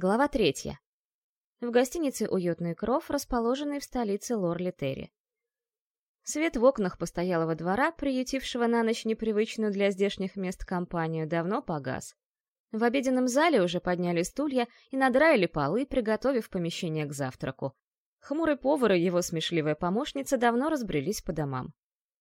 Глава третья. В гостинице «Уютный кров», расположенной в столице Лорли-Терри. Свет в окнах постоялого двора, приютившего на ночь непривычную для здешних мест компанию, давно погас. В обеденном зале уже подняли стулья и надраили полы, приготовив помещение к завтраку. Хмурый повар и его смешливая помощница давно разбрелись по домам.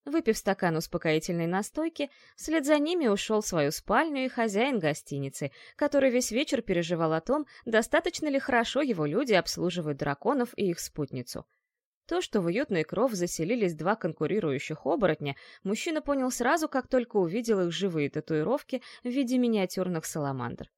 Выпив стакан успокоительной настойки, вслед за ними ушел в свою спальню и хозяин гостиницы, который весь вечер переживал о том, достаточно ли хорошо его люди обслуживают драконов и их спутницу. То, что в уютный кров заселились два конкурирующих оборотня, мужчина понял сразу, как только увидел их живые татуировки в виде миниатюрных саламандр.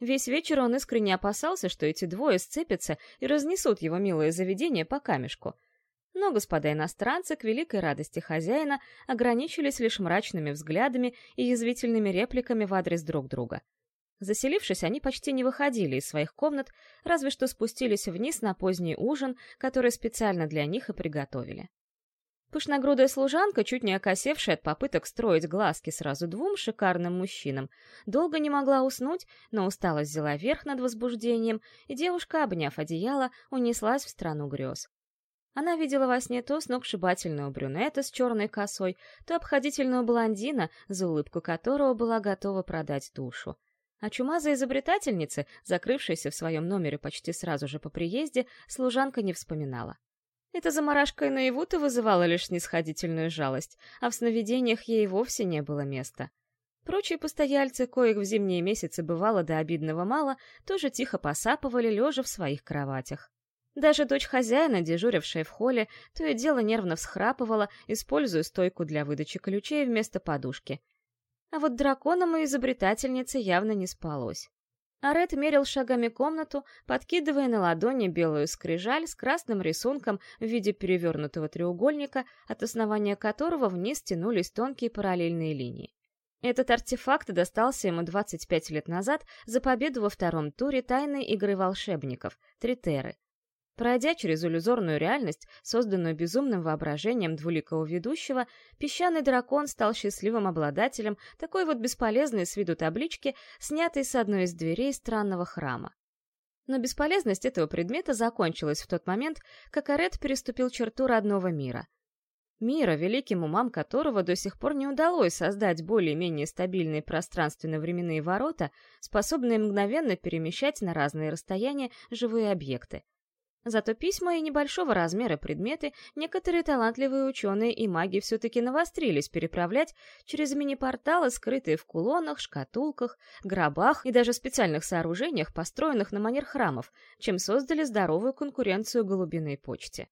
Весь вечер он искренне опасался, что эти двое сцепятся и разнесут его милое заведение по камешку — но господа иностранцы, к великой радости хозяина, ограничились лишь мрачными взглядами и язвительными репликами в адрес друг друга. Заселившись, они почти не выходили из своих комнат, разве что спустились вниз на поздний ужин, который специально для них и приготовили. Пышногрудая служанка, чуть не окосевшая от попыток строить глазки сразу двум шикарным мужчинам, долго не могла уснуть, но усталость взяла верх над возбуждением, и девушка, обняв одеяло, унеслась в страну грез. Она видела во сне то сногсшибательного брюнета с черной косой, то обходительного блондина, за улыбку которого была готова продать душу. А чумазой изобретательницы, закрывшейся в своем номере почти сразу же по приезде, служанка не вспоминала. Эта заморашка и наяву-то вызывала лишь снисходительную жалость, а в сновидениях ей вовсе не было места. Прочие постояльцы, коих в зимние месяцы бывало до обидного мало, тоже тихо посапывали, лежа в своих кроватях. Даже дочь хозяина, дежурившая в холле, то и дело нервно всхрапывала, используя стойку для выдачи ключей вместо подушки. А вот драконам и изобретательнице явно не спалось. Арет мерил шагами комнату, подкидывая на ладони белую скрижаль с красным рисунком в виде перевернутого треугольника, от основания которого вниз тянулись тонкие параллельные линии. Этот артефакт достался ему 25 лет назад за победу во втором туре тайной игры волшебников — Тритеры — Пройдя через иллюзорную реальность, созданную безумным воображением двуликого ведущего, песчаный дракон стал счастливым обладателем такой вот бесполезной с виду таблички, снятой с одной из дверей странного храма. Но бесполезность этого предмета закончилась в тот момент, как Арет переступил черту родного мира. Мира, великим умам которого до сих пор не удалось создать более-менее стабильные пространственно-временные ворота, способные мгновенно перемещать на разные расстояния живые объекты. Зато письма и небольшого размера предметы некоторые талантливые ученые и маги все-таки навострились переправлять через мини-порталы, скрытые в кулонах, шкатулках, гробах и даже специальных сооружениях, построенных на манер храмов, чем создали здоровую конкуренцию голубиной почте.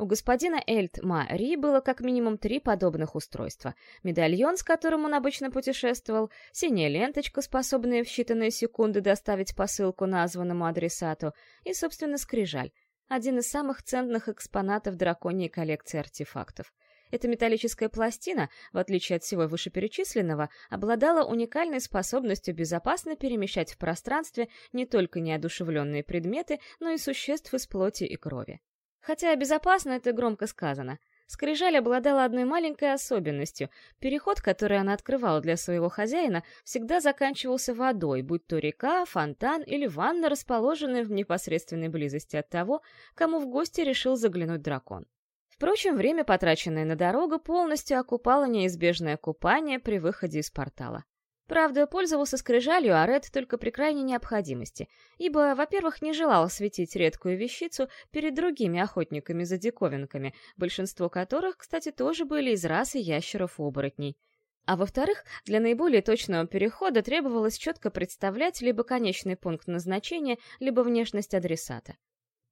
У господина Эльт Мари было как минимум три подобных устройства. Медальон, с которым он обычно путешествовал, синяя ленточка, способная в считанные секунды доставить посылку названному адресату, и, собственно, скрижаль, один из самых ценных экспонатов драконьей коллекции артефактов. Эта металлическая пластина, в отличие от всего вышеперечисленного, обладала уникальной способностью безопасно перемещать в пространстве не только неодушевленные предметы, но и существ из плоти и крови. Хотя безопасно это громко сказано. Скрижаль обладала одной маленькой особенностью. Переход, который она открывала для своего хозяина, всегда заканчивался водой, будь то река, фонтан или ванна, расположенная в непосредственной близости от того, кому в гости решил заглянуть дракон. Впрочем, время, потраченное на дорогу, полностью окупало неизбежное купание при выходе из портала. Правда, пользовался скрижалью Арет только при крайней необходимости, ибо, во-первых, не желал светить редкую вещицу перед другими охотниками за диковинками, большинство которых, кстати, тоже были из расы ящеров-оборотней. А во-вторых, для наиболее точного перехода требовалось четко представлять либо конечный пункт назначения, либо внешность адресата.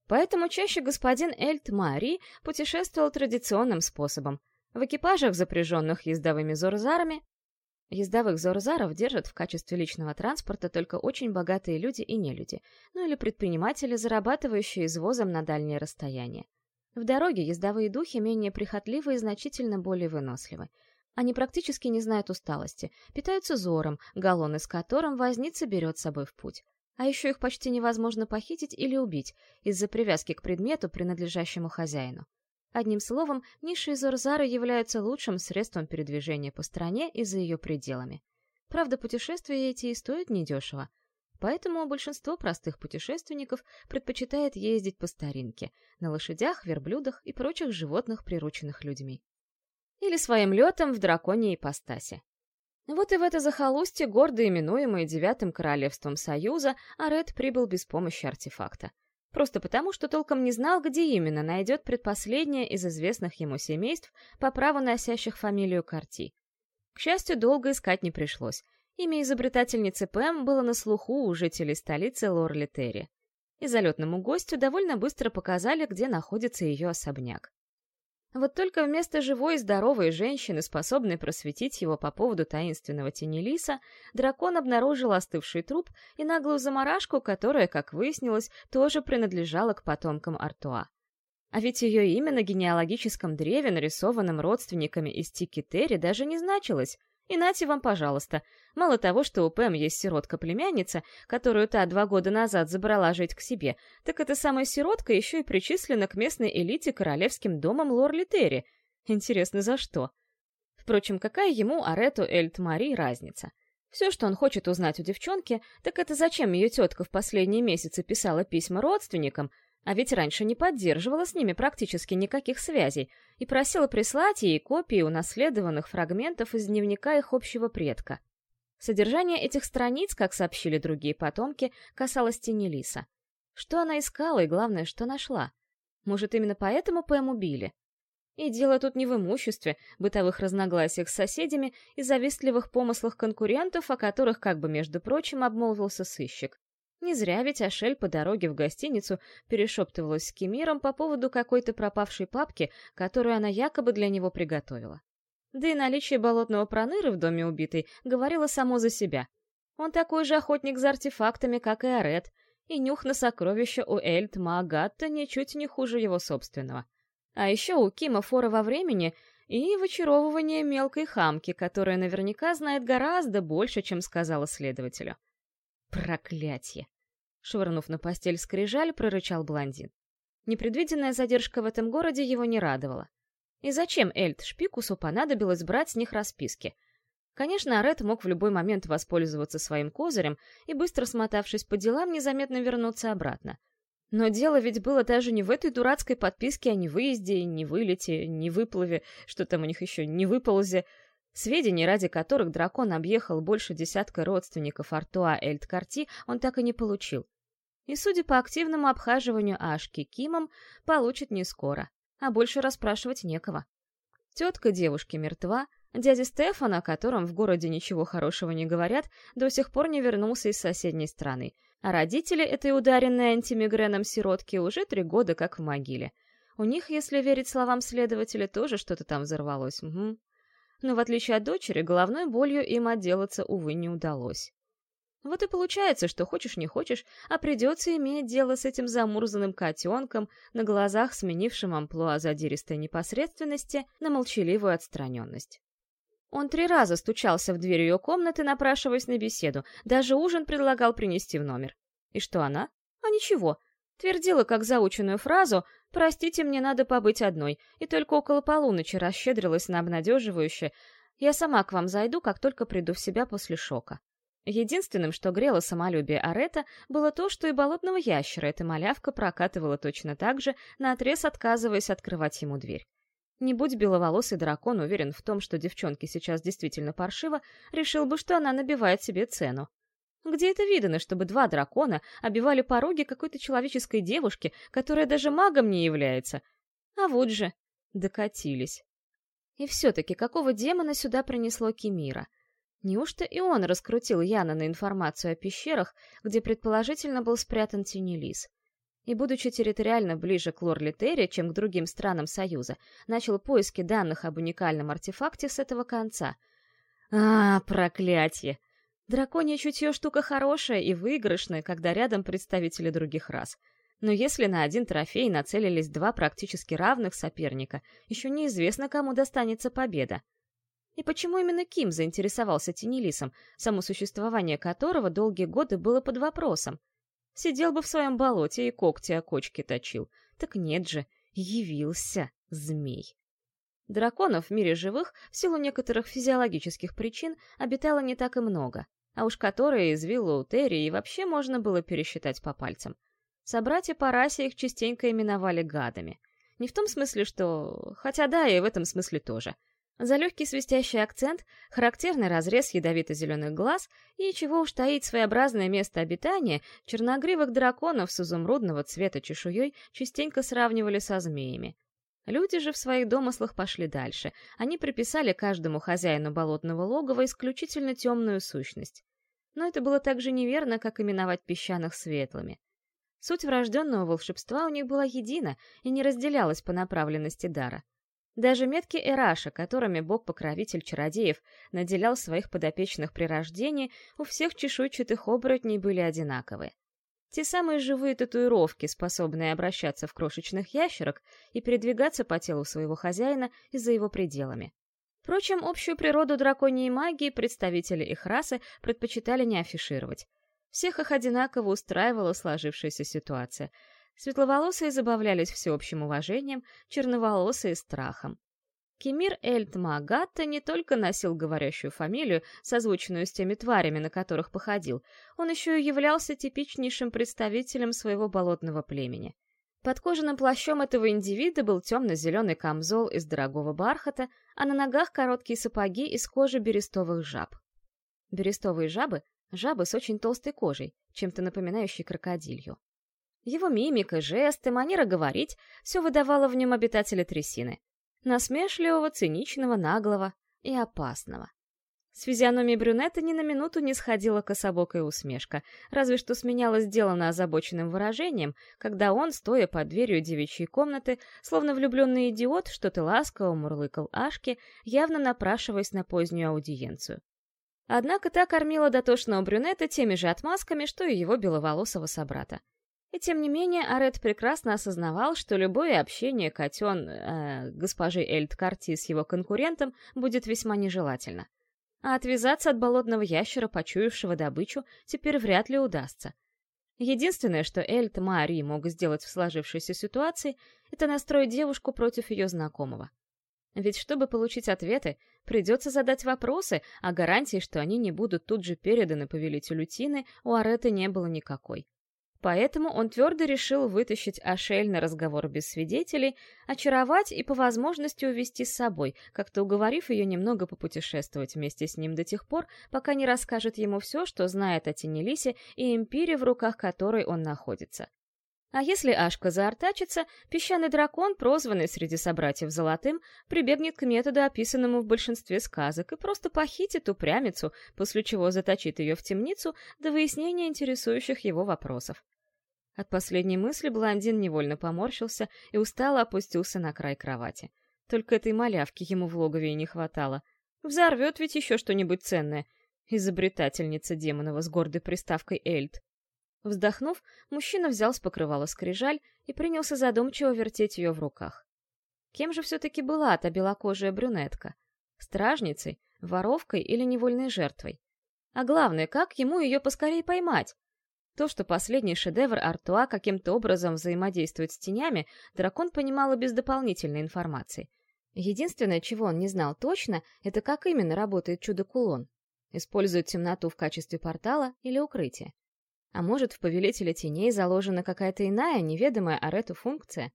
Поэтому чаще господин Эльт Мари путешествовал традиционным способом. В экипажах, запряженных ездовыми зорзарами, Ездовых зорзаров держат в качестве личного транспорта только очень богатые люди и нелюди, ну или предприниматели, зарабатывающие извозом на дальние расстояния. В дороге ездовые духи менее прихотливы и значительно более выносливы. Они практически не знают усталости, питаются зором, галлоны с которым возница берет с собой в путь. А еще их почти невозможно похитить или убить из-за привязки к предмету, принадлежащему хозяину. Одним словом, низшие Зорзары являются лучшим средством передвижения по стране и за ее пределами. Правда, путешествия эти и стоят недешево. Поэтому большинство простых путешественников предпочитает ездить по старинке, на лошадях, верблюдах и прочих животных, прирученных людьми. Или своим летом в драконьей ипостаси. Вот и в это захолустье, гордо именуемое Девятым Королевством Союза, Арет прибыл без помощи артефакта. Просто потому, что толком не знал, где именно найдет предпоследнее из известных ему семейств, по праву носящих фамилию Карти. К счастью, долго искать не пришлось. Имя изобретательницы Пэм было на слуху у жителей столицы Лорлитери. И залетному гостю довольно быстро показали, где находится ее особняк. Вот только вместо живой и здоровой женщины, способной просветить его по поводу таинственного тенелиса, дракон обнаружил остывший труп и наглую заморашку, которая, как выяснилось, тоже принадлежала к потомкам Артуа. А ведь ее имя на генеалогическом древе, нарисованном родственниками из Тики-Терри, даже не значилось, и нате вам, пожалуйста. Мало того, что у Пэм есть сиротка-племянница, которую та два года назад забрала жить к себе, так эта самая сиротка еще и причислена к местной элите королевским домом Лорли Терри. Интересно, за что? Впрочем, какая ему, Арету Эльт Мари, разница? Все, что он хочет узнать у девчонки, так это зачем ее тетка в последние месяцы писала письма родственникам, а ведь раньше не поддерживала с ними практически никаких связей и просила прислать ей копии унаследованных фрагментов из дневника их общего предка. Содержание этих страниц, как сообщили другие потомки, касалось тени Лиса. Что она искала и, главное, что нашла? Может, именно поэтому Пэм убили? И дело тут не в имуществе, бытовых разногласиях с соседями и завистливых помыслах конкурентов, о которых, как бы между прочим, обмолвился сыщик. Не зря ведь Ашель по дороге в гостиницу перешептывалась с Кемиром по поводу какой-то пропавшей папки, которую она якобы для него приготовила. Да и наличие болотного проныры в доме убитой говорило само за себя. Он такой же охотник за артефактами, как и Арет, и нюх на сокровища у Эльт Маагатта ничуть не хуже его собственного. А еще у Кима фора во времени и в очаровывание мелкой хамки, которая наверняка знает гораздо больше, чем сказала следователю. Проклятье! Швырнув на постель скрижаль, прорычал блондин. Непредвиденная задержка в этом городе его не радовала. И зачем Эльт Шпикусу понадобилось брать с них расписки? Конечно, Арет мог в любой момент воспользоваться своим козырем и, быстро смотавшись по делам, незаметно вернуться обратно. Но дело ведь было даже не в этой дурацкой подписке о невыезде, не выплыве, что там у них еще, не выползе, Сведений, ради которых дракон объехал больше десятка родственников Артуа Эльткарти, он так и не получил. И, судя по активному обхаживанию Ашки Кимом, получит не скоро, а больше расспрашивать некого. Тетка девушки мертва, дядя Стефан, о котором в городе ничего хорошего не говорят, до сих пор не вернулся из соседней страны, а родители этой ударенной антимигреном сиротки уже три года как в могиле. У них, если верить словам следователя, тоже что-то там взорвалось. Угу но в отличие от дочери, головной болью им отделаться, увы, не удалось. Вот и получается, что хочешь не хочешь, а придется иметь дело с этим замурзанным котенком, на глазах сменившим амплуа задиристой непосредственности на молчаливую отстраненность. Он три раза стучался в дверь ее комнаты, напрашиваясь на беседу, даже ужин предлагал принести в номер. И что она? А ничего. Твердила как заученную фразу «Простите, мне надо побыть одной», и только около полуночи расщедрилась на обнадеживающее «Я сама к вам зайду, как только приду в себя после шока». Единственным, что грело самолюбие Арета, было то, что и болотного ящера эта малявка прокатывала точно так же, наотрез отказываясь открывать ему дверь. Не будь беловолосый дракон уверен в том, что девчонке сейчас действительно паршиво, решил бы, что она набивает себе цену. Где это видано, чтобы два дракона обивали пороги какой-то человеческой девушки, которая даже магом не является? А вот же, докатились. И все-таки какого демона сюда принесло Кемира? Неужто и он раскрутил Яна на информацию о пещерах, где предположительно был спрятан Тенелис? И, будучи территориально ближе к Лорлитере, чем к другим странам Союза, начал поиски данных об уникальном артефакте с этого конца. А, проклятие! Драконье чутье штука хорошая и выигрышная, когда рядом представители других рас. Но если на один трофей нацелились два практически равных соперника, еще неизвестно, кому достанется победа. И почему именно Ким заинтересовался Тенелисом, само существование которого долгие годы было под вопросом? Сидел бы в своем болоте и когти о кочке точил. Так нет же, явился змей. Драконов в мире живых в силу некоторых физиологических причин обитало не так и много. А уж которые из Виллоутерии вообще можно было пересчитать по пальцам. Собратья по расе их частенько именовали гадами. Не в том смысле, что... Хотя да, и в этом смысле тоже. За легкий свистящий акцент, характерный разрез ядовито-зеленых глаз и, чего уж таить, своеобразное место обитания, черногривых драконов с изумрудного цвета чешуей частенько сравнивали со змеями. Люди же в своих домыслах пошли дальше. Они приписали каждому хозяину болотного логова исключительно темную сущность. Но это было так же неверно, как именовать песчаных светлыми. Суть врожденного волшебства у них была едина и не разделялась по направленности дара. Даже метки Эраша, которыми бог-покровитель чародеев наделял своих подопечных при рождении, у всех чешуйчатых оборотней были одинаковые. Те самые живые татуировки, способные обращаться в крошечных ящерок и передвигаться по телу своего хозяина и за его пределами. Впрочем, общую природу драконьей магии представители их расы предпочитали не афишировать. Всех их одинаково устраивала сложившаяся ситуация. Светловолосые забавлялись всеобщим уважением, черноволосые — страхом. Кемир Эльт Магатта не только носил говорящую фамилию, созвучную с теми тварями, на которых походил, он еще и являлся типичнейшим представителем своего болотного племени. Под кожаным плащом этого индивида был темно-зеленый камзол из дорогого бархата, а на ногах короткие сапоги из кожи берестовых жаб. Берестовые жабы — жабы с очень толстой кожей, чем-то напоминающей крокодилью. Его мимика, жесты, манера говорить — все выдавало в нем обитателя трясины насмешливого, циничного, наглого и опасного. С физиономией брюнета ни на минуту не сходила кособокая усмешка, разве что сменялась сделано озабоченным выражением, когда он, стоя под дверью девичьей комнаты, словно влюбленный идиот, что-то ласково мурлыкал Ашке, явно напрашиваясь на позднюю аудиенцию. Однако та кормила дотошного брюнета теми же отмазками, что и его беловолосого собрата. И тем не менее, Арет прекрасно осознавал, что любое общение котен э, госпожи Эльд Карти с его конкурентом будет весьма нежелательно. А отвязаться от болотного ящера, почуявшего добычу, теперь вряд ли удастся. Единственное, что Эльд Мари мог сделать в сложившейся ситуации, это настроить девушку против ее знакомого. Ведь чтобы получить ответы, придется задать вопросы, а гарантии, что они не будут тут же переданы повелителю Тины, у Ареты не было никакой. Поэтому он твердо решил вытащить Ашель на разговор без свидетелей, очаровать и по возможности увести с собой, как-то уговорив ее немного попутешествовать вместе с ним до тех пор, пока не расскажет ему все, что знает о Тенелисе и импире, в руках которой он находится. А если Ашка заортачится, песчаный дракон, прозванный среди собратьев Золотым, прибегнет к методу, описанному в большинстве сказок, и просто похитит упрямицу, после чего заточит ее в темницу до выяснения интересующих его вопросов. От последней мысли блондин невольно поморщился и устало опустился на край кровати. Только этой малявки ему в логове и не хватало. Взорвет ведь еще что-нибудь ценное. Изобретательница демонова с гордой приставкой Эльд. Вздохнув, мужчина взял с покрывала скрижаль и принялся задумчиво вертеть ее в руках. Кем же все-таки была та белокожая брюнетка? Стражницей, воровкой или невольной жертвой? А главное, как ему ее поскорее поймать? То, что последний шедевр Артуа каким-то образом взаимодействует с тенями, дракон понимал и без дополнительной информации. Единственное, чего он не знал точно, это как именно работает чудо-кулон. Использует темноту в качестве портала или укрытия. А может, в Повелителе Теней заложена какая-то иная, неведомая Арету функция?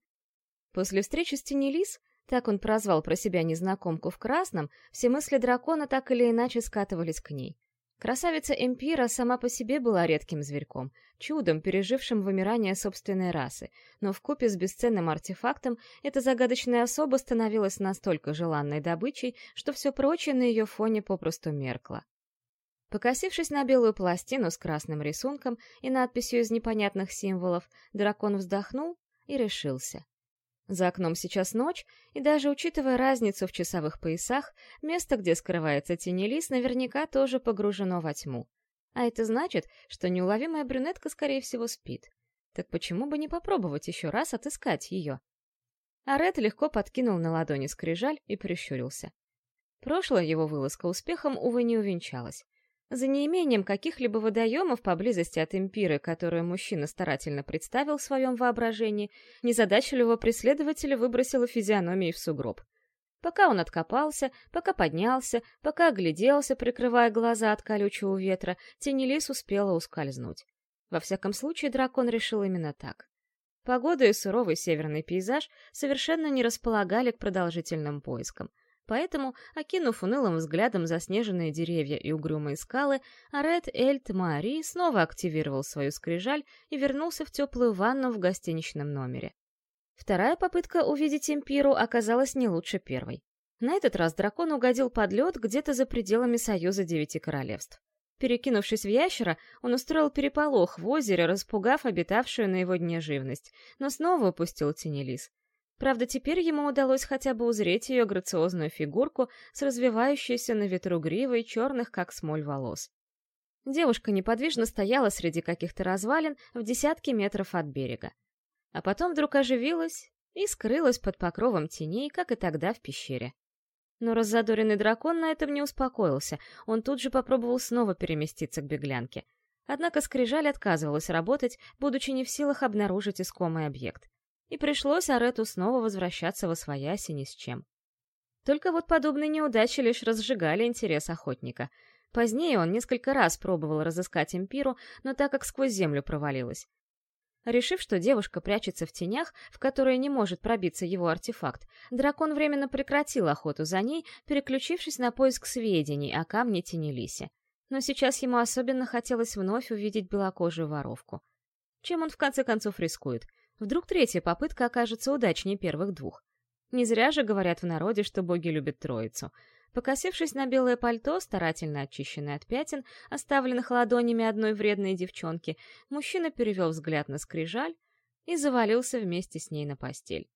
После встречи с Тенелис, так он прозвал про себя незнакомку в красном, все мысли дракона так или иначе скатывались к ней. Красавица Эмпира сама по себе была редким зверьком, чудом, пережившим вымирание собственной расы, но вкупе с бесценным артефактом эта загадочная особа становилась настолько желанной добычей, что все прочее на ее фоне попросту меркло. Покосившись на белую пластину с красным рисунком и надписью из непонятных символов, дракон вздохнул и решился. За окном сейчас ночь, и даже учитывая разницу в часовых поясах, место, где скрывается тенелис, наверняка тоже погружено во тьму. А это значит, что неуловимая брюнетка, скорее всего, спит. Так почему бы не попробовать еще раз отыскать ее? А Ред легко подкинул на ладони скрижаль и прищурился. Прошлая его вылазка успехом, увы, не увенчалась. За неимением каких-либо водоемов поблизости от импиры, которую мужчина старательно представил в своем воображении, незадачливого преследователя выбросила физиономией в сугроб. Пока он откопался, пока поднялся, пока огляделся, прикрывая глаза от колючего ветра, Тенелис успела ускользнуть. Во всяком случае, дракон решил именно так. Погода и суровый северный пейзаж совершенно не располагали к продолжительным поискам. Поэтому, окинув унылым взглядом заснеженные деревья и угрюмые скалы, Арет Эльт Мари снова активировал свою скрижаль и вернулся в теплую ванну в гостиничном номере. Вторая попытка увидеть Эмпиру оказалась не лучше первой. На этот раз дракон угодил под лед где-то за пределами Союза Девяти Королевств. Перекинувшись в ящера, он устроил переполох в озере, распугав обитавшую на его дне живность, но снова упустил Тенелис. Правда, теперь ему удалось хотя бы узреть ее грациозную фигурку с развивающейся на ветру гривой черных, как смоль, волос. Девушка неподвижно стояла среди каких-то развалин в десятке метров от берега а потом вдруг оживилась и скрылась под покровом теней, как и тогда в пещере. Но раззадоренный дракон на этом не успокоился, он тут же попробовал снова переместиться к беглянке. Однако скрижаль отказывалась работать, будучи не в силах обнаружить искомый объект. И пришлось Арету снова возвращаться во свояси ни с чем. Только вот подобные неудачи лишь разжигали интерес охотника. Позднее он несколько раз пробовал разыскать Эмпиру, но так как сквозь землю провалилась. Решив, что девушка прячется в тенях, в которые не может пробиться его артефакт, дракон временно прекратил охоту за ней, переключившись на поиск сведений о камне Тенелисе. Но сейчас ему особенно хотелось вновь увидеть белокожую воровку. Чем он в конце концов рискует? Вдруг третья попытка окажется удачнее первых двух. Не зря же говорят в народе, что боги любят троицу — Покосившись на белое пальто, старательно очищенное от пятен, оставленных ладонями одной вредной девчонки, мужчина перевел взгляд на скрижаль и завалился вместе с ней на постель.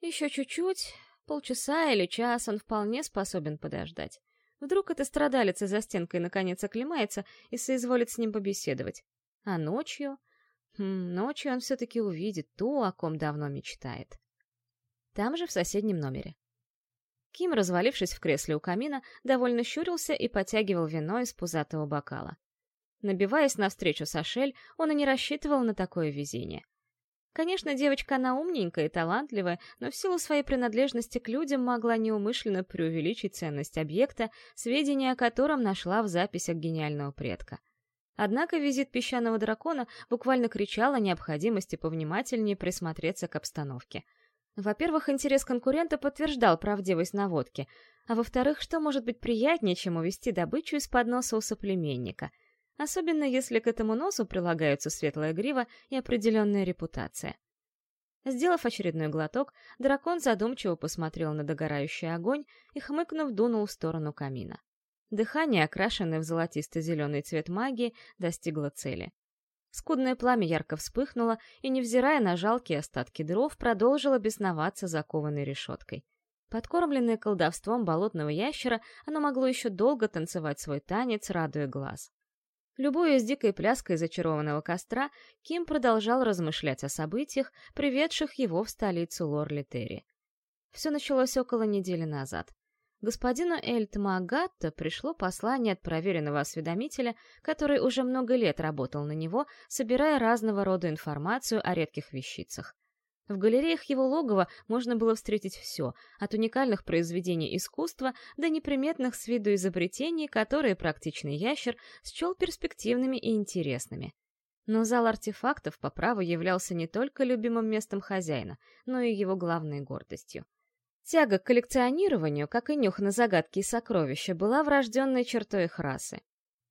Еще чуть-чуть, полчаса или час он вполне способен подождать. Вдруг эта страдалица за стенкой наконец оклемается и соизволит с ним побеседовать. А ночью... Хм, ночью он все-таки увидит ту, о ком давно мечтает. Там же, в соседнем номере. Ким, развалившись в кресле у камина, довольно щурился и потягивал вино из пузатого бокала. Набиваясь навстречу с Ашель, он и не рассчитывал на такое везение. Конечно, девочка она умненькая и талантливая, но в силу своей принадлежности к людям могла неумышленно преувеличить ценность объекта, сведения о котором нашла в записях гениального предка. Однако визит песчаного дракона буквально кричал о необходимости повнимательнее присмотреться к обстановке — во-первых, интерес конкурента подтверждал правдивость наводки, а во-вторых, что может быть приятнее, чем увести добычу из-под носа у соплеменника, особенно если к этому носу прилагаются светлая грива и определенная репутация. Сделав очередной глоток, дракон задумчиво посмотрел на догорающий огонь и, хмыкнув, дунул в сторону камина. Дыхание, окрашенное в золотисто-зеленый цвет магии, достигло цели. Скудное пламя ярко вспыхнуло и, невзирая на жалкие остатки дров, продолжило бесноваться закованной решеткой. Подкормленное колдовством болотного ящера, оно могло еще долго танцевать свой танец, радуя глаз. Любуясь дикой пляской зачарованного костра, Ким продолжал размышлять о событиях, приведших его в столицу Лорлитери. Все началось около недели назад господину Эльтмагатто пришло послание от проверенного осведомителя, который уже много лет работал на него, собирая разного рода информацию о редких вещицах. В галереях его логова можно было встретить все, от уникальных произведений искусства до неприметных с виду изобретений, которые практичный ящер счел перспективными и интересными. Но зал артефактов по праву являлся не только любимым местом хозяина, но и его главной гордостью. Тяга к коллекционированию, как и нюх на загадки и сокровища, была врожденной чертой их расы.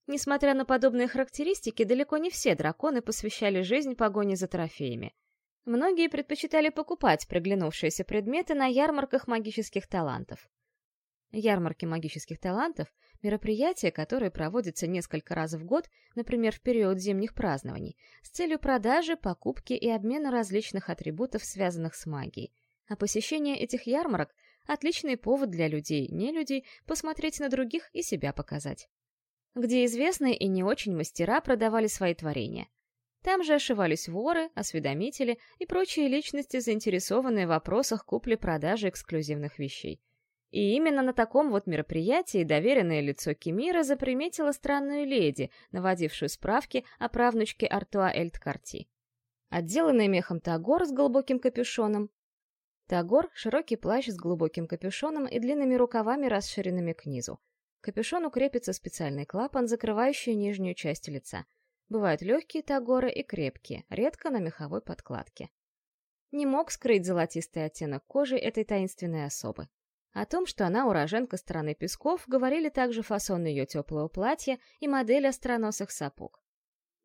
Несмотря на подобные характеристики, далеко не все драконы посвящали жизнь погоне за трофеями. Многие предпочитали покупать приглянувшиеся предметы на ярмарках магических талантов. Ярмарки магических талантов — мероприятия, которые проводятся несколько раз в год, например, в период зимних празднований, с целью продажи, покупки и обмена различных атрибутов, связанных с магией, а посещение этих ярмарок — отличный повод для людей, не людей, посмотреть на других и себя показать. Где известные и не очень мастера продавали свои творения. Там же ошивались воры, осведомители и прочие личности, заинтересованные в вопросах купли-продажи эксклюзивных вещей. И именно на таком вот мероприятии доверенное лицо Кемира заприметило странную леди, наводившую справки о правнучке Артуа Эльткарти. Отделанный мехом тагор с глубоким капюшоном, Тагор — широкий плащ с глубоким капюшоном и длинными рукавами, расширенными к низу. К капюшону крепится специальный клапан, закрывающий нижнюю часть лица. Бывают легкие тагоры и крепкие, редко на меховой подкладке. Не мог скрыть золотистый оттенок кожи этой таинственной особы. О том, что она уроженка страны песков, говорили также фасон ее теплого платья и модель остроносых сапог.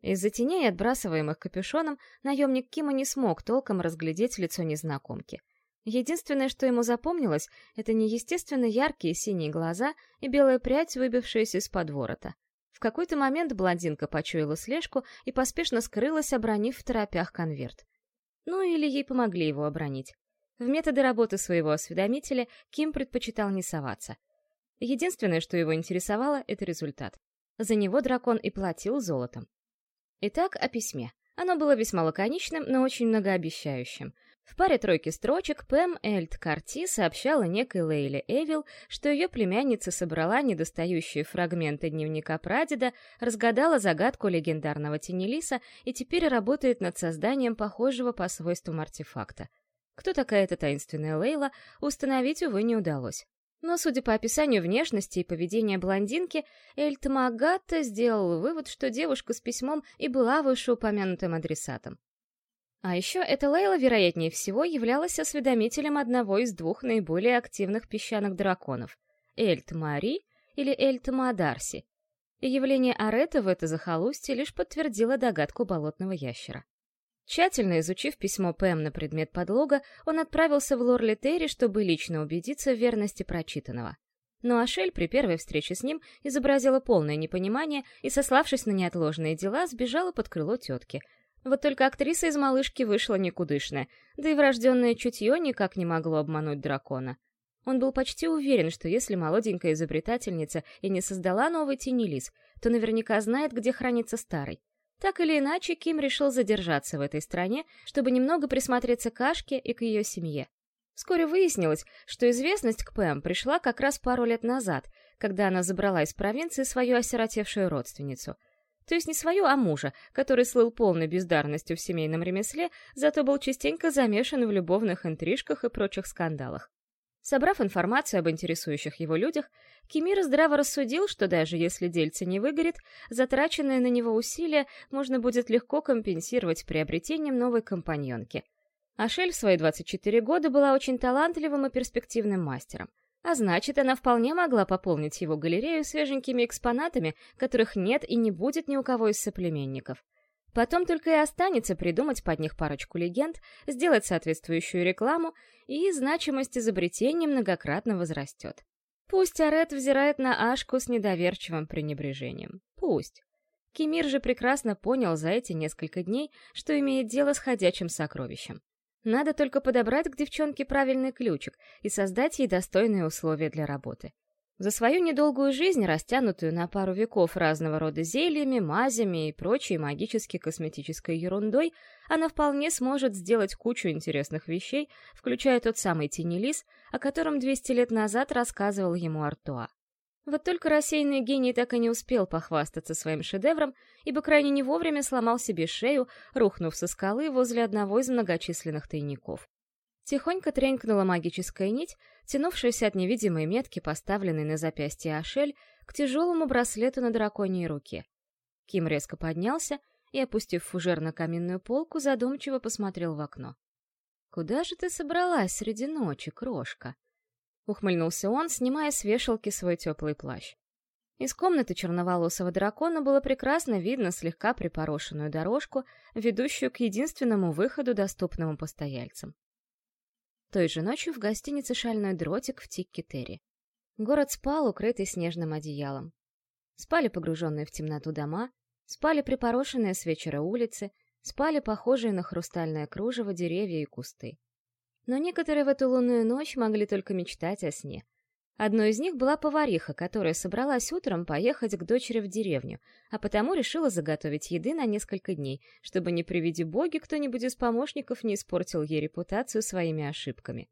Из-за теней, отбрасываемых капюшоном, наемник Кима не смог толком разглядеть лицо незнакомки. Единственное, что ему запомнилось, это неестественно яркие синие глаза и белая прядь, выбившаяся из-под ворота. В какой-то момент блондинка почуяла слежку и поспешно скрылась, обронив в торопях конверт. Ну или ей помогли его обронить. В методы работы своего осведомителя Ким предпочитал не соваться. Единственное, что его интересовало, это результат. За него дракон и платил золотом. Итак, о письме. Оно было весьма лаконичным, но очень многообещающим. В паре тройки строчек Пэм Эльт Карти сообщала некой Лейле Эвил, что ее племянница собрала недостающие фрагменты дневника прадеда, разгадала загадку легендарного Тенелиса и теперь работает над созданием похожего по свойствам артефакта. Кто такая эта таинственная Лейла, установить, увы, не удалось. Но, судя по описанию внешности и поведения блондинки, Эльтмагата сделал вывод, что девушка с письмом и была вышеупомянутым адресатом. А еще эта Лейла, вероятнее всего, являлась осведомителем одного из двух наиболее активных песчаных драконов — Эльт-Мари или Эльт-Мадарси. И явление Арета в это захолустье лишь подтвердило догадку болотного ящера. Тщательно изучив письмо Пэм на предмет подлога, он отправился в Лорлитери, чтобы лично убедиться в верности прочитанного. Но Ашель при первой встрече с ним изобразила полное непонимание и, сославшись на неотложные дела, сбежала под крыло тетки. Вот только актриса из «Малышки» вышла никудышная, да и врожденное чутье никак не могло обмануть дракона. Он был почти уверен, что если молоденькая изобретательница и не создала новый тенелис, то наверняка знает, где хранится старый. Так или иначе, Ким решил задержаться в этой стране, чтобы немного присмотреться к Ашке и к ее семье. Вскоре выяснилось, что известность к Пэм пришла как раз пару лет назад, когда она забрала из провинции свою осиротевшую родственницу. То есть не свою, а мужа, который слыл полной бездарностью в семейном ремесле, зато был частенько замешан в любовных интрижках и прочих скандалах. Собрав информацию об интересующих его людях, Кемир здраво рассудил, что даже если дельце не выгорит, затраченные на него усилия можно будет легко компенсировать приобретением новой компаньонки. Ашель в свои 24 года была очень талантливым и перспективным мастером. А значит, она вполне могла пополнить его галерею свеженькими экспонатами, которых нет и не будет ни у кого из соплеменников. Потом только и останется придумать под них парочку легенд, сделать соответствующую рекламу, и значимость изобретения многократно возрастет. Пусть Арет взирает на Ашку с недоверчивым пренебрежением. Пусть. Кемир же прекрасно понял за эти несколько дней, что имеет дело с ходячим сокровищем. Надо только подобрать к девчонке правильный ключик и создать ей достойные условия для работы. За свою недолгую жизнь, растянутую на пару веков разного рода зельями, мазями и прочей магической косметической ерундой, она вполне сможет сделать кучу интересных вещей, включая тот самый Тенелис, о котором 200 лет назад рассказывал ему Артуа. Вот только рассеянный гений так и не успел похвастаться своим шедевром, ибо крайне не вовремя сломал себе шею, рухнув со скалы возле одного из многочисленных тайников. Тихонько тренькнула магическая нить, тянувшаяся от невидимой метки, поставленной на запястье Ашель, к тяжелому браслету на драконьей руке. Ким резко поднялся и, опустив фужер на каминную полку, задумчиво посмотрел в окно. «Куда же ты собралась среди ночи, крошка?» Ухмыльнулся он, снимая с вешалки свой теплый плащ. Из комнаты черноволосого дракона было прекрасно видно слегка припорошенную дорожку, ведущую к единственному выходу, доступному постояльцам. Той же ночью в гостинице «Шальной дротик» в Тиккетери. Город спал, укрытый снежным одеялом. Спали погруженные в темноту дома, спали припорошенные с вечера улицы, спали похожие на хрустальное кружево деревья и кусты. Но некоторые в эту лунную ночь могли только мечтать о сне — Одной из них была повариха, которая собралась утром поехать к дочери в деревню, а потому решила заготовить еды на несколько дней, чтобы не приведи боги кто-нибудь из помощников не испортил ей репутацию своими ошибками.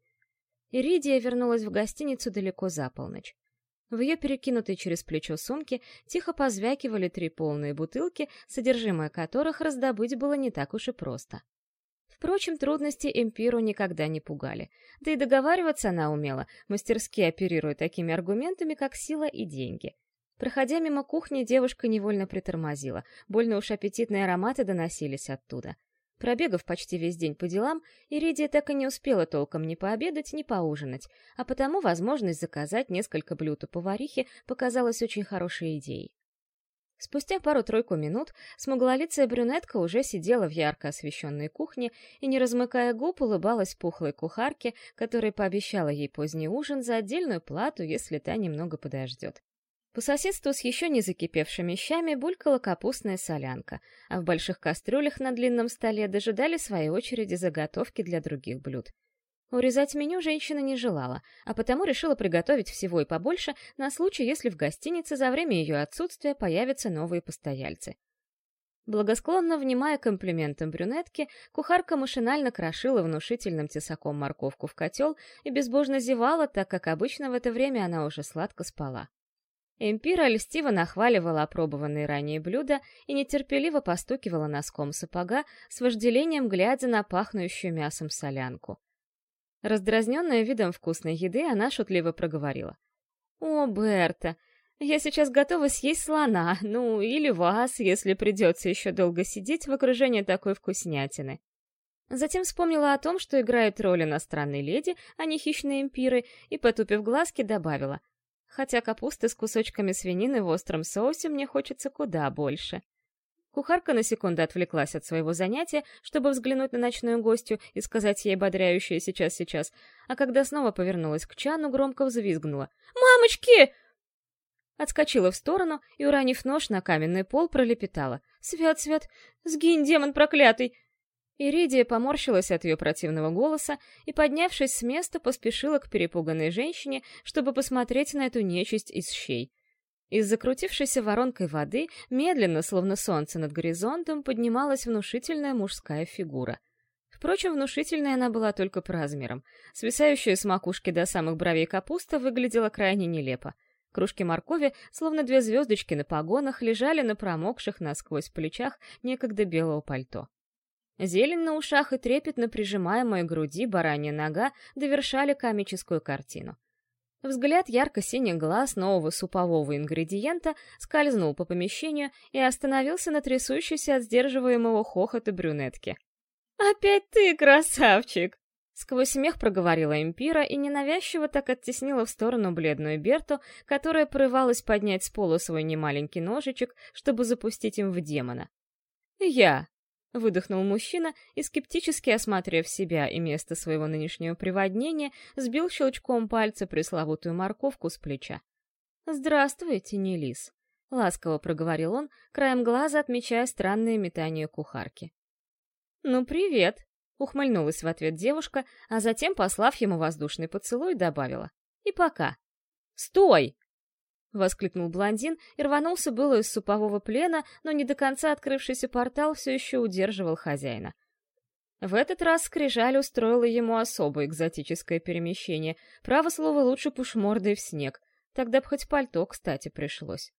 Иридия вернулась в гостиницу далеко за полночь. В ее перекинутой через плечо сумке тихо позвякивали три полные бутылки, содержимое которых раздобыть было не так уж и просто. Впрочем, трудности Эмпиру никогда не пугали. Да и договариваться она умела, мастерски оперируя такими аргументами, как сила и деньги. Проходя мимо кухни, девушка невольно притормозила. Больно уж аппетитные ароматы доносились оттуда. Пробегав почти весь день по делам, Иридия так и не успела толком ни пообедать, ни поужинать, а потому возможность заказать несколько блюд у поварихи показалась очень хорошей идеей. Спустя пару-тройку минут смуглолицая брюнетка уже сидела в ярко освещенной кухне и, не размыкая губ, улыбалась пухлой кухарке, которая пообещала ей поздний ужин за отдельную плату, если та немного подождет. По соседству с еще не закипевшими щами булькала капустная солянка, а в больших кастрюлях на длинном столе дожидали своей очереди заготовки для других блюд. Урезать меню женщина не желала, а потому решила приготовить всего и побольше на случай, если в гостинице за время ее отсутствия появятся новые постояльцы. Благосклонно внимая комплиментам брюнетки, кухарка машинально крошила внушительным тесаком морковку в котел и безбожно зевала, так как обычно в это время она уже сладко спала. Эмпира льстиво нахваливала опробованные ранее блюда и нетерпеливо постукивала носком сапога, с вожделением глядя на пахнущую мясом солянку. Раздразненная видом вкусной еды, она шутливо проговорила. «О, Берта, я сейчас готова съесть слона, ну, или вас, если придется еще долго сидеть в окружении такой вкуснятины». Затем вспомнила о том, что играет роль иностранной леди, а не хищной импиры, и, потупив глазки, добавила. «Хотя капусты с кусочками свинины в остром соусе мне хочется куда больше». Кухарка на секунду отвлеклась от своего занятия, чтобы взглянуть на ночную гостью и сказать ей бодряющее «сейчас-сейчас», а когда снова повернулась к чану, громко взвизгнула. «Мамочки!» Отскочила в сторону и, уронив нож на каменный пол, пролепетала. «Свят, свят! Сгинь, демон проклятый!» Иридия поморщилась от ее противного голоса и, поднявшись с места, поспешила к перепуганной женщине, чтобы посмотреть на эту нечисть из щей. Из закрутившейся воронкой воды медленно, словно солнце над горизонтом, поднималась внушительная мужская фигура. Впрочем, внушительная она была только по размерам. Свисающая с макушки до самых бровей капуста выглядела крайне нелепо. Кружки моркови, словно две звездочки на погонах, лежали на промокших насквозь плечах некогда белого пальто. Зелень на ушах и трепетно прижимаемая к груди баранья нога довершали комическую картину. Взгляд ярко-синих глаз нового супового ингредиента скользнул по помещению и остановился на трясущейся от сдерживаемого хохота брюнетке. «Опять ты, красавчик!» Сквозь смех проговорила Эмпира и ненавязчиво так оттеснила в сторону бледную Берту, которая порывалась поднять с пола свой немаленький ножичек, чтобы запустить им в демона. «Я!» Выдохнул мужчина и, скептически осмотрев себя и место своего нынешнего приводнения, сбил щелчком пальца пресловутую морковку с плеча. «Здравствуйте, Нелис», — ласково проговорил он, краем глаза отмечая странное метание кухарки. «Ну, привет», — ухмыльнулась в ответ девушка, а затем, послав ему воздушный поцелуй, добавила. «И пока». «Стой!» — воскликнул блондин и рванулся было из супового плена, но не до конца открывшийся портал все еще удерживал хозяина. В этот раз Скрижаль устроила ему особое экзотическое перемещение. Право слово лучше пушмордой в снег. Тогда б хоть пальто, кстати, пришлось.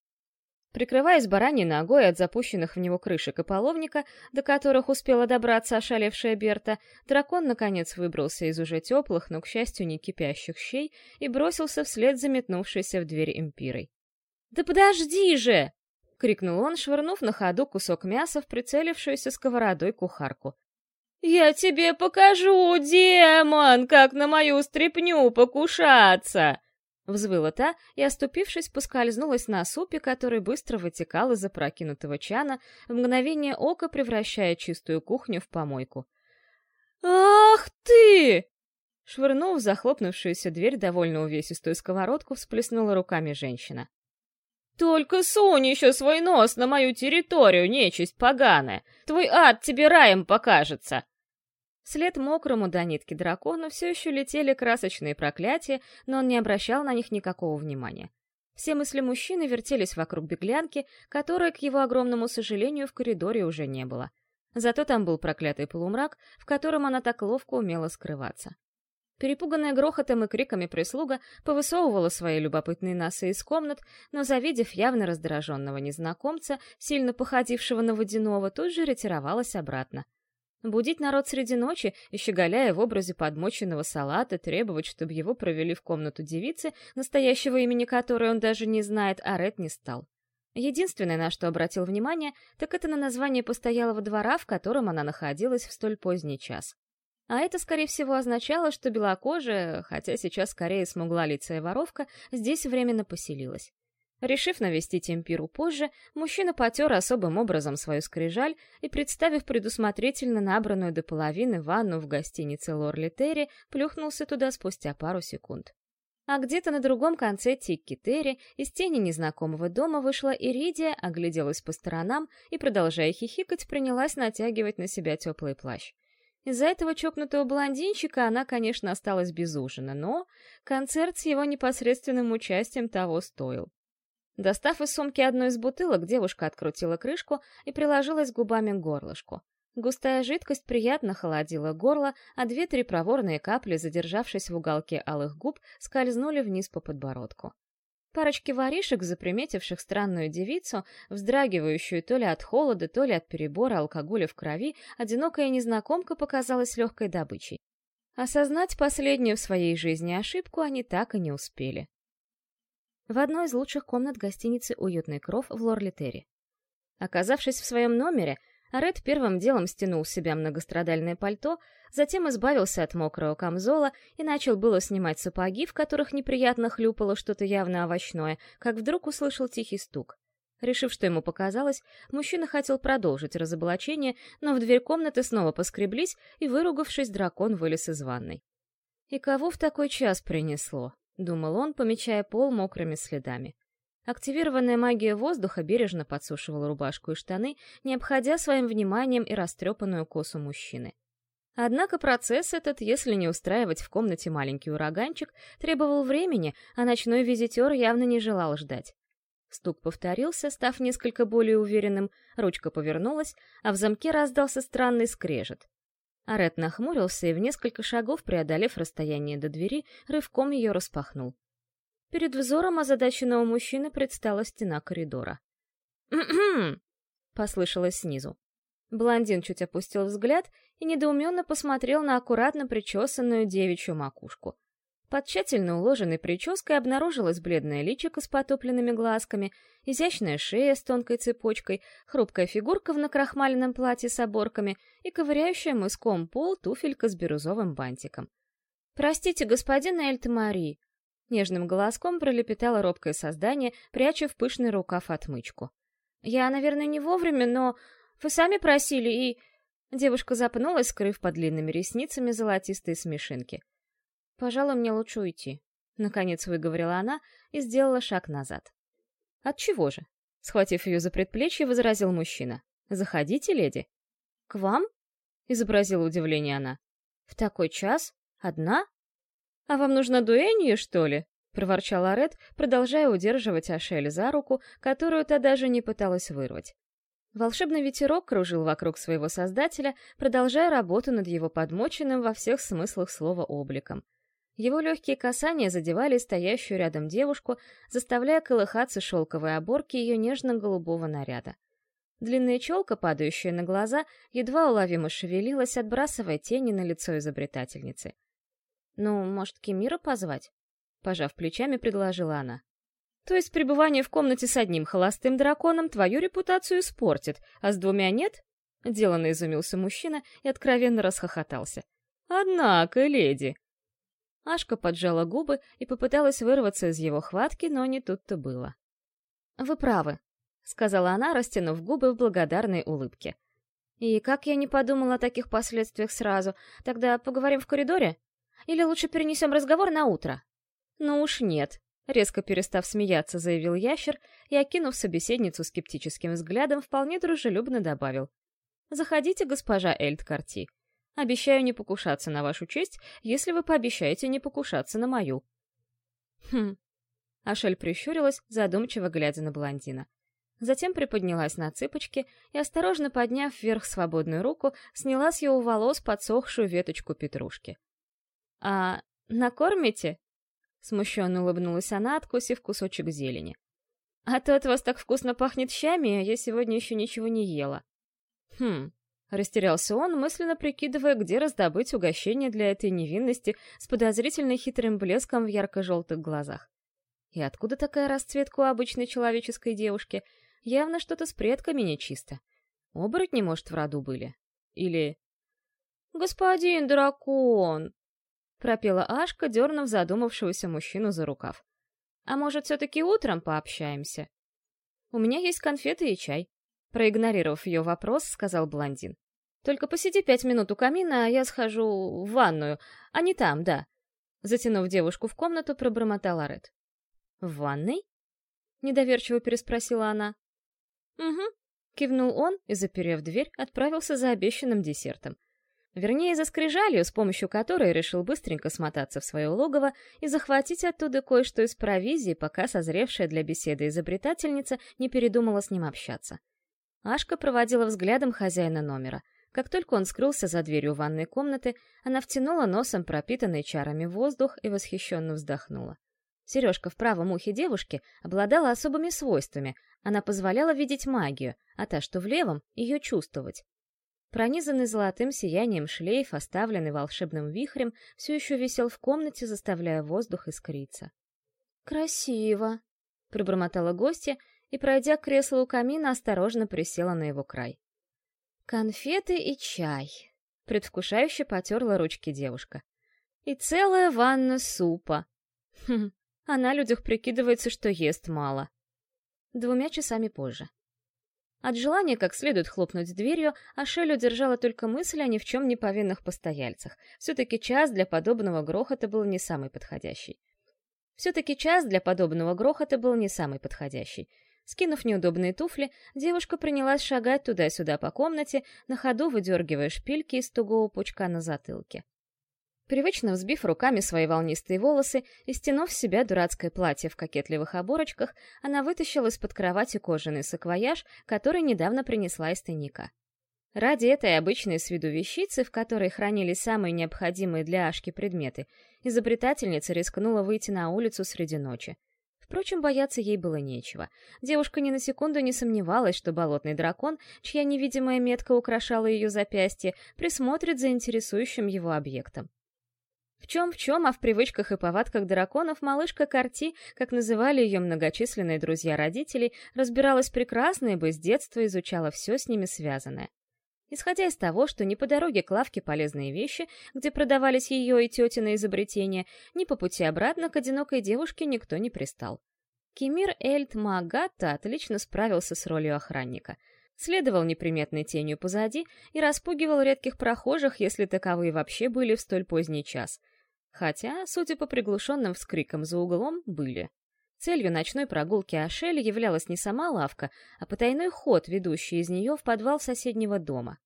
Прикрываясь бараньей ногой от запущенных в него крышек и половника, до которых успела добраться ошалевшая Берта, дракон, наконец, выбрался из уже теплых, но, к счастью, не кипящих щей и бросился вслед заметнувшейся в дверь импирой. «Да подожди же!» — крикнул он, швырнув на ходу кусок мяса в прицелившуюся сковородой кухарку. «Я тебе покажу, демон, как на мою стряпню покушаться!» Взвыла та и, оступившись, поскользнулась на супе, который быстро вытекал из опрокинутого чана, в мгновение ока превращая чистую кухню в помойку. «Ах ты!» Швырнув захлопнувшуюся дверь довольно увесистую сковородку, всплеснула руками женщина. «Только сунь еще свой нос на мою территорию, нечисть поганая! Твой ад тебе раем покажется!» Вслед мокрому до нитки дракону все еще летели красочные проклятия, но он не обращал на них никакого внимания. Все мысли мужчины вертелись вокруг беглянки, которой, к его огромному сожалению, в коридоре уже не было. Зато там был проклятый полумрак, в котором она так ловко умела скрываться. Перепуганная грохотом и криками прислуга повысовывала свои любопытные носы из комнат, но, завидев явно раздраженного незнакомца, сильно походившего на водяного, тут же ретировалась обратно. Будить народ среди ночи и щеголяя в образе подмоченного салата, требовать, чтобы его провели в комнату девицы, настоящего имени которой он даже не знает, Арет не стал. Единственное, на что обратил внимание, так это на название постоялого двора, в котором она находилась в столь поздний час. А это, скорее всего, означало, что белокожая, хотя сейчас скорее смуглолицая воровка, здесь временно поселилась. Решив навестить Эмпиру позже, мужчина потер особым образом свою скрижаль и, представив предусмотрительно набранную до половины ванну в гостинице Лорли Терри, плюхнулся туда спустя пару секунд. А где-то на другом конце Тикки Терри из тени незнакомого дома вышла Иридия, огляделась по сторонам и, продолжая хихикать, принялась натягивать на себя теплый плащ. Из-за этого чокнутого блондинчика она, конечно, осталась без ужина, но концерт с его непосредственным участием того стоил. Достав из сумки одну из бутылок, девушка открутила крышку и приложилась губами к горлышку. Густая жидкость приятно холодила горло, а две-три проворные капли, задержавшись в уголке алых губ, скользнули вниз по подбородку. Парочки воришек, заприметивших странную девицу, вздрагивающую то ли от холода, то ли от перебора алкоголя в крови, одинокая незнакомка показалась легкой добычей. Осознать последнюю в своей жизни ошибку они так и не успели в одной из лучших комнат гостиницы «Уютный кров» в Лорлитере. Оказавшись в своем номере, Арет первым делом стянул с себя многострадальное пальто, затем избавился от мокрого камзола и начал было снимать сапоги, в которых неприятно хлюпало что-то явно овощное, как вдруг услышал тихий стук. Решив, что ему показалось, мужчина хотел продолжить разоблачение, но в дверь комнаты снова поскреблись, и, выругавшись, дракон вылез из ванной. И кого в такой час принесло? — думал он, помечая пол мокрыми следами. Активированная магия воздуха бережно подсушивала рубашку и штаны, не обходя своим вниманием и растрепанную косу мужчины. Однако процесс этот, если не устраивать в комнате маленький ураганчик, требовал времени, а ночной визитер явно не желал ждать. Стук повторился, став несколько более уверенным, ручка повернулась, а в замке раздался странный скрежет. Арет нахмурился и в несколько шагов, преодолев расстояние до двери, рывком ее распахнул. Перед взором озадаченного мужчины предстала стена коридора. «Кхм!» — послышалось снизу. Блондин чуть опустил взгляд и недоуменно посмотрел на аккуратно причесанную девичью макушку. Под тщательно уложенной прической обнаружилась бледная личико с потопленными глазками, изящная шея с тонкой цепочкой, хрупкая фигурка в накрахмаленном платье с оборками и ковыряющая мыском пол туфелька с бирюзовым бантиком. «Простите, господин Эльтамари!» Нежным голоском пролепетало робкое создание, пряча в пышный рукав отмычку. «Я, наверное, не вовремя, но вы сами просили и...» Девушка запнулась, скрыв под длинными ресницами золотистые смешинки. «Пожалуй, мне лучше уйти», — наконец выговорила она и сделала шаг назад. «От чего же?» — схватив ее за предплечье, возразил мужчина. «Заходите, леди». «К вам?» — изобразила удивление она. «В такой час? Одна?» «А вам нужна дуэнья, что ли?» — проворчала Ред, продолжая удерживать Ашель за руку, которую та даже не пыталась вырвать. Волшебный ветерок кружил вокруг своего создателя, продолжая работу над его подмоченным во всех смыслах слова обликом. Его легкие касания задевали стоящую рядом девушку, заставляя колыхаться шелковые оборки ее нежно-голубого наряда. Длинная челка, падающая на глаза, едва уловимо шевелилась, отбрасывая тени на лицо изобретательницы. «Ну, может, Кемира позвать?» Пожав плечами, предложила она. «То есть пребывание в комнате с одним холостым драконом твою репутацию испортит, а с двумя нет?» Деланно изумился мужчина и откровенно расхохотался. «Однако, леди, Ашка поджала губы и попыталась вырваться из его хватки, но не тут-то было. «Вы правы», — сказала она, растянув губы в благодарной улыбке. «И как я не подумала о таких последствиях сразу, тогда поговорим в коридоре? Или лучше перенесем разговор на утро?» «Ну уж нет», — резко перестав смеяться, заявил ящер и, окинув собеседницу скептическим взглядом, вполне дружелюбно добавил. «Заходите, госпожа Эльд Карти. Обещаю не покушаться на вашу честь, если вы пообещаете не покушаться на мою». «Хм...» Ашель прищурилась, задумчиво глядя на блондина. Затем приподнялась на цыпочки и, осторожно подняв вверх свободную руку, сняла с его волос подсохшую веточку петрушки. «А накормите?» Смущенно улыбнулась она, откусив кусочек зелени. «А то от вас так вкусно пахнет щами, а я сегодня еще ничего не ела». «Хм, Растерялся он, мысленно прикидывая, где раздобыть угощение для этой невинности с подозрительно хитрым блеском в ярко-желтых глазах. И откуда такая расцветка у обычной человеческой девушки? Явно что-то с предками нечисто. Оборотни, может, в роду были? Или... «Господин дракон!» — пропела Ашка, дернув задумавшегося мужчину за рукав. «А может, все-таки утром пообщаемся?» «У меня есть конфеты и чай», — проигнорировав ее вопрос, сказал блондин. «Только посиди пять минут у камина, а я схожу в ванную, а не там, да». Затянув девушку в комнату, пробормотала Ред. «В ванной?» — недоверчиво переспросила она. «Угу», — кивнул он и, заперев дверь, отправился за обещанным десертом. Вернее, за скрижалью, с помощью которой решил быстренько смотаться в свое логово и захватить оттуда кое-что из провизии, пока созревшая для беседы изобретательница не передумала с ним общаться. Ашка проводила взглядом хозяина номера. Как только он скрылся за дверью ванной комнаты, она втянула носом пропитанный чарами воздух и восхищенно вздохнула. Сережка в правом ухе девушки обладала особыми свойствами. Она позволяла видеть магию, а та, что в левом, ее чувствовать. Пронизанный золотым сиянием шлейф, оставленный волшебным вихрем, все еще висел в комнате, заставляя воздух искриться. «Красиво!» — пробормотала гостья и, пройдя к креслу у камина, осторожно присела на его край. «Конфеты и чай!» — предвкушающе потерла ручки девушка. «И целая ванна супа!» Хм, а на людях прикидывается, что ест мало. Двумя часами позже. От желания как следует хлопнуть дверью, Ашель удержала только мысль о ни в чем не повинных постояльцах. Все-таки час для подобного грохота был не самый подходящий. Все-таки час для подобного грохота был не самый подходящий. Скинув неудобные туфли, девушка принялась шагать туда-сюда по комнате, на ходу выдергивая шпильки из тугого пучка на затылке. Привычно взбив руками свои волнистые волосы и стянув с себя дурацкое платье в кокетливых оборочках, она вытащила из-под кровати кожаный саквояж, который недавно принесла из тайника. Ради этой обычной с виду вещицы, в которой хранились самые необходимые для Ашки предметы, изобретательница рискнула выйти на улицу среди ночи. Впрочем, бояться ей было нечего. Девушка ни на секунду не сомневалась, что болотный дракон, чья невидимая метка украшала ее запястье, присмотрит за интересующим его объектом. В чем-в чем, а в привычках и повадках драконов малышка Карти, как называли ее многочисленные друзья родителей, разбиралась прекрасно и бы с детства изучала все с ними связанное. Исходя из того, что ни по дороге к лавке полезные вещи, где продавались ее и тетины изобретения, ни по пути обратно к одинокой девушке никто не пристал. Кемир Эльт Магатта отлично справился с ролью охранника — следовал неприметной тенью позади и распугивал редких прохожих, если таковые вообще были в столь поздний час. Хотя, судя по приглушенным вскрикам за углом, были. Целью ночной прогулки Ашель являлась не сама лавка, а потайной ход, ведущий из нее в подвал соседнего дома.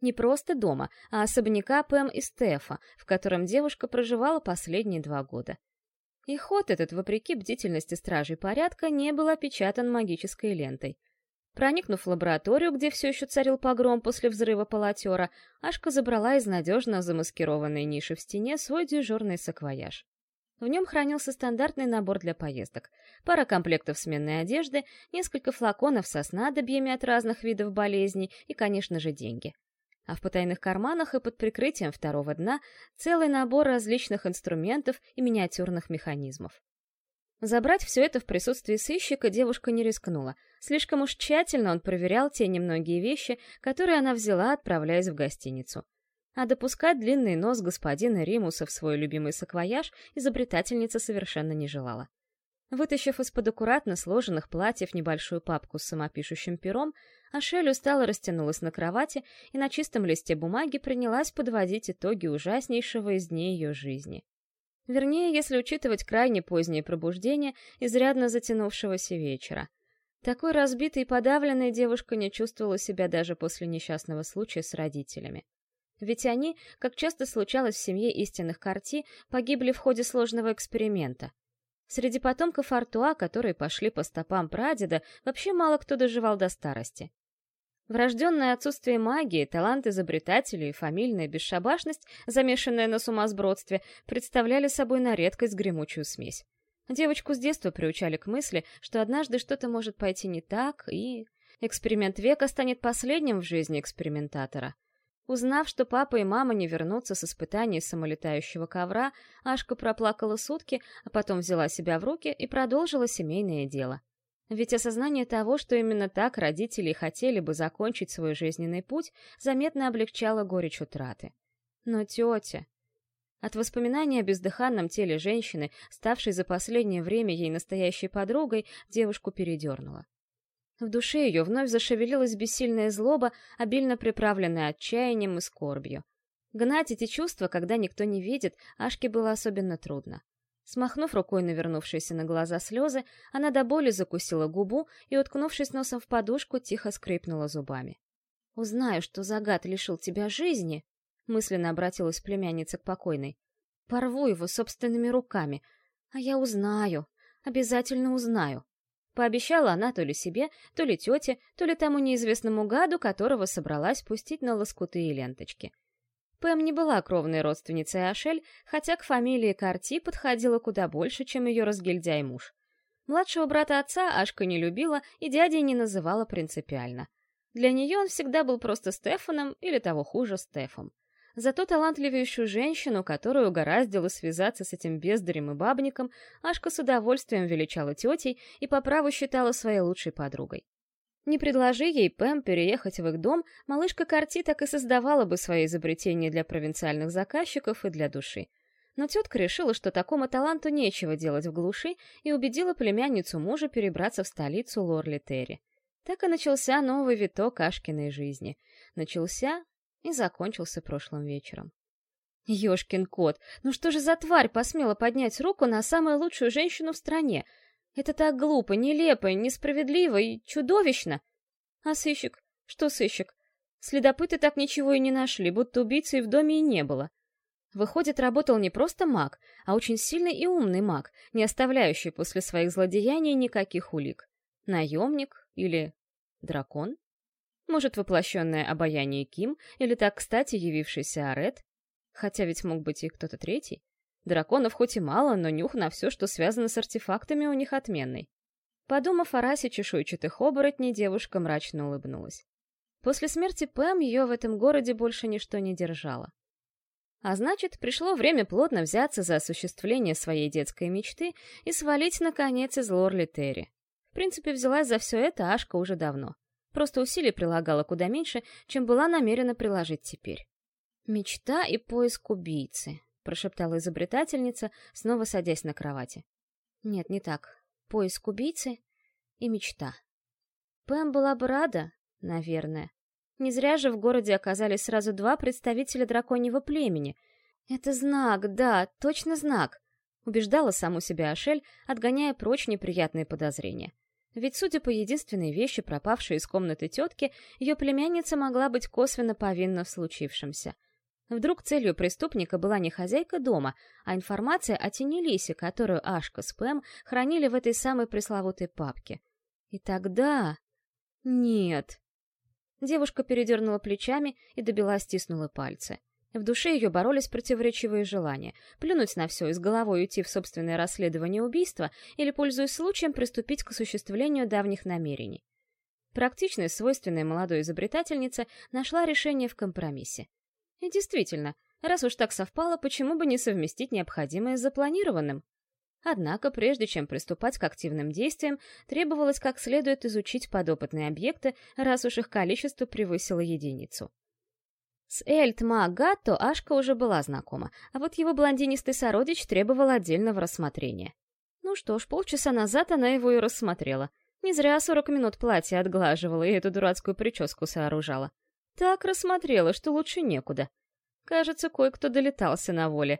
Не просто дома, а особняка Пэм и Стефа, в котором девушка проживала последние два года. И ход этот, вопреки бдительности стражей порядка, не был опечатан магической лентой — Проникнув в лабораторию, где все еще царил погром после взрыва полотера, Ашка забрала из надежно замаскированной ниши в стене свой дежурный саквояж. В нем хранился стандартный набор для поездок. Пара комплектов сменной одежды, несколько флаконов со снадобьями от разных видов болезней и, конечно же, деньги. А в потайных карманах и под прикрытием второго дна целый набор различных инструментов и миниатюрных механизмов. Забрать все это в присутствии сыщика девушка не рискнула. Слишком уж тщательно он проверял те немногие вещи, которые она взяла, отправляясь в гостиницу. А допускать длинный нос господина Римуса в свой любимый саквояж изобретательница совершенно не желала. Вытащив из-под аккуратно сложенных платьев небольшую папку с самопишущим пером, Ашель устало растянулась на кровати и на чистом листе бумаги принялась подводить итоги ужаснейшего из дней ее жизни. Вернее, если учитывать крайне позднее пробуждение изрядно затянувшегося вечера. Такой разбитой и подавленной девушка не чувствовала себя даже после несчастного случая с родителями. Ведь они, как часто случалось в семье истинных Карти, погибли в ходе сложного эксперимента. Среди потомков Артуа, которые пошли по стопам прадеда, вообще мало кто доживал до старости. Врожденное отсутствие магии, талант изобретателей и фамильная бесшабашность, замешанная на сумасбродстве, представляли собой на редкость гремучую смесь. Девочку с детства приучали к мысли, что однажды что-то может пойти не так, и... Эксперимент века станет последним в жизни экспериментатора. Узнав, что папа и мама не вернутся с испытаний самолетающего ковра, Ашка проплакала сутки, а потом взяла себя в руки и продолжила семейное дело. Ведь осознание того, что именно так родители хотели бы закончить свой жизненный путь, заметно облегчало горечь утраты. Но тетя... От воспоминания о бездыханном теле женщины, ставшей за последнее время ей настоящей подругой, девушку передернула. В душе ее вновь зашевелилась бессильная злоба, обильно приправленная отчаянием и скорбью. Гнать эти чувства, когда никто не видит, Ашке было особенно трудно. Смахнув рукой навернувшиеся на глаза слезы, она до боли закусила губу и, уткнувшись носом в подушку, тихо скрипнула зубами. «Узнаю, что загад лишил тебя жизни», — мысленно обратилась племянница к покойной. «Порву его собственными руками. А я узнаю, обязательно узнаю». Пообещала она то ли себе, то ли тете, то ли тому неизвестному гаду, которого собралась пустить на лоскуты ленточки. Пэм не была кровной родственницей Ашель, хотя к фамилии Карти подходила куда больше, чем ее разгильдяй муж. Младшего брата отца Ашка не любила и дядей не называла принципиально. Для нее он всегда был просто Стефаном или того хуже Стефом. Зато талантливейшую женщину, которую угораздило связаться с этим бездарем и бабником, Ашка с удовольствием величала тетей и по праву считала своей лучшей подругой. Не предложи ей Пэм переехать в их дом, малышка Карти так и создавала бы свои изобретения для провинциальных заказчиков и для души. Но тетка решила, что такому таланту нечего делать в глуши, и убедила племянницу мужа перебраться в столицу Лорли Терри. Так и начался новый виток Ашкиной жизни. Начался и закончился прошлым вечером. Ёшкин кот, ну что же за тварь посмела поднять руку на самую лучшую женщину в стране — это так глупо, нелепо, несправедливо и чудовищно. А сыщик? Что сыщик? Следопыты так ничего и не нашли, будто убийцы и в доме и не было. Выходит, работал не просто маг, а очень сильный и умный маг, не оставляющий после своих злодеяний никаких улик. Наемник или дракон? Может, воплощенное обаяние Ким, или так кстати явившийся Арет? Хотя ведь мог быть и кто-то третий. Драконов хоть и мало, но нюх на все, что связано с артефактами, у них отменный. Подумав о расе чешуйчатых оборотней, девушка мрачно улыбнулась. После смерти Пэм ее в этом городе больше ничто не держало. А значит, пришло время плотно взяться за осуществление своей детской мечты и свалить, наконец, из Лорли Терри. В принципе, взялась за все это Ашка уже давно. Просто усилий прилагала куда меньше, чем была намерена приложить теперь. Мечта и поиск убийцы. — прошептала изобретательница, снова садясь на кровати. «Нет, не так. Поиск убийцы и мечта». Пэм была бы рада, наверное. Не зря же в городе оказались сразу два представителя драконьего племени. «Это знак, да, точно знак», — убеждала саму себя Ашель, отгоняя прочь неприятные подозрения. Ведь, судя по единственной вещи, пропавшей из комнаты тетки, ее племянница могла быть косвенно повинна в случившемся — Вдруг целью преступника была не хозяйка дома, а информация о Тенелисе, которую Ашка с Пэм хранили в этой самой пресловутой папке. И тогда... Нет. Девушка передернула плечами и добила стиснула пальцы. В душе ее боролись противоречивые желания — плюнуть на все и с головой уйти в собственное расследование убийства или, пользуясь случаем, приступить к осуществлению давних намерений. Практичность, свойственная молодой изобретательнице, нашла решение в компромиссе. И действительно, раз уж так совпало, почему бы не совместить необходимое с запланированным? Однако, прежде чем приступать к активным действиям, требовалось как следует изучить подопытные объекты, раз уж их количество превысило единицу. С Эльтма Гатто Ашка уже была знакома, а вот его блондинистый сородич требовал отдельного рассмотрения. Ну что ж, полчаса назад она его и рассмотрела. Не зря сорок минут платье отглаживала и эту дурацкую прическу сооружала. Так рассмотрела, что лучше некуда. Кажется, кое-кто долетался на воле.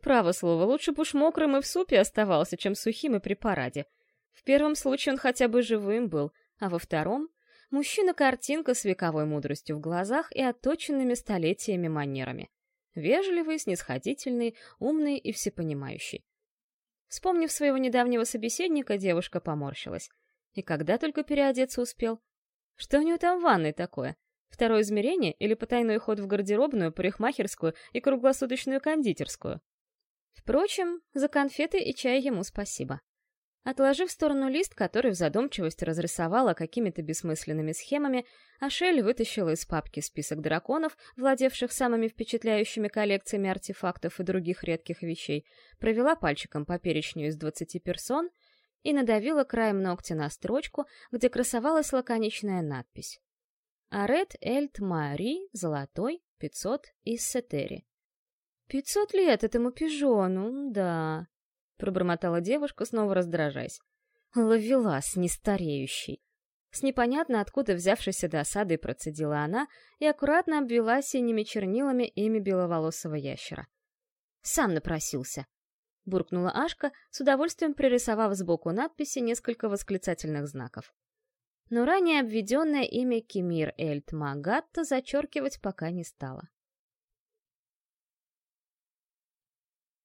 Право слово, лучше бы уж мокрым и в супе оставался, чем сухим и при параде. В первом случае он хотя бы живым был, а во втором — мужчина-картинка с вековой мудростью в глазах и отточенными столетиями манерами. Вежливый, снисходительный, умный и всепонимающий. Вспомнив своего недавнего собеседника, девушка поморщилась. И когда только переодеться успел? Что у него там в ванной такое? Второе измерение или потайной ход в гардеробную, парикмахерскую и круглосуточную кондитерскую? Впрочем, за конфеты и чай ему спасибо. Отложив в сторону лист, который в задумчивости разрисовала какими-то бессмысленными схемами, Ашель вытащила из папки список драконов, владевших самыми впечатляющими коллекциями артефактов и других редких вещей, провела пальчиком по перечню из 20 персон и надавила краем ногтя на строчку, где красовалась лаконичная надпись. «Арет Эльт Мари, золотой, 500 из Сетери». «Пятьсот лет этому пижону, да», пробормотала девушка, снова раздражаясь. Ловелас нестареющий. С непонятно откуда взявшейся досадой процедила она и аккуратно обвела синими чернилами имя беловолосого ящера. «Сам напросился», — буркнула Ашка, с удовольствием пририсовав сбоку надписи несколько восклицательных знаков. Но ранее обведенное имя Кемир Эльт Магатта зачеркивать пока не стала.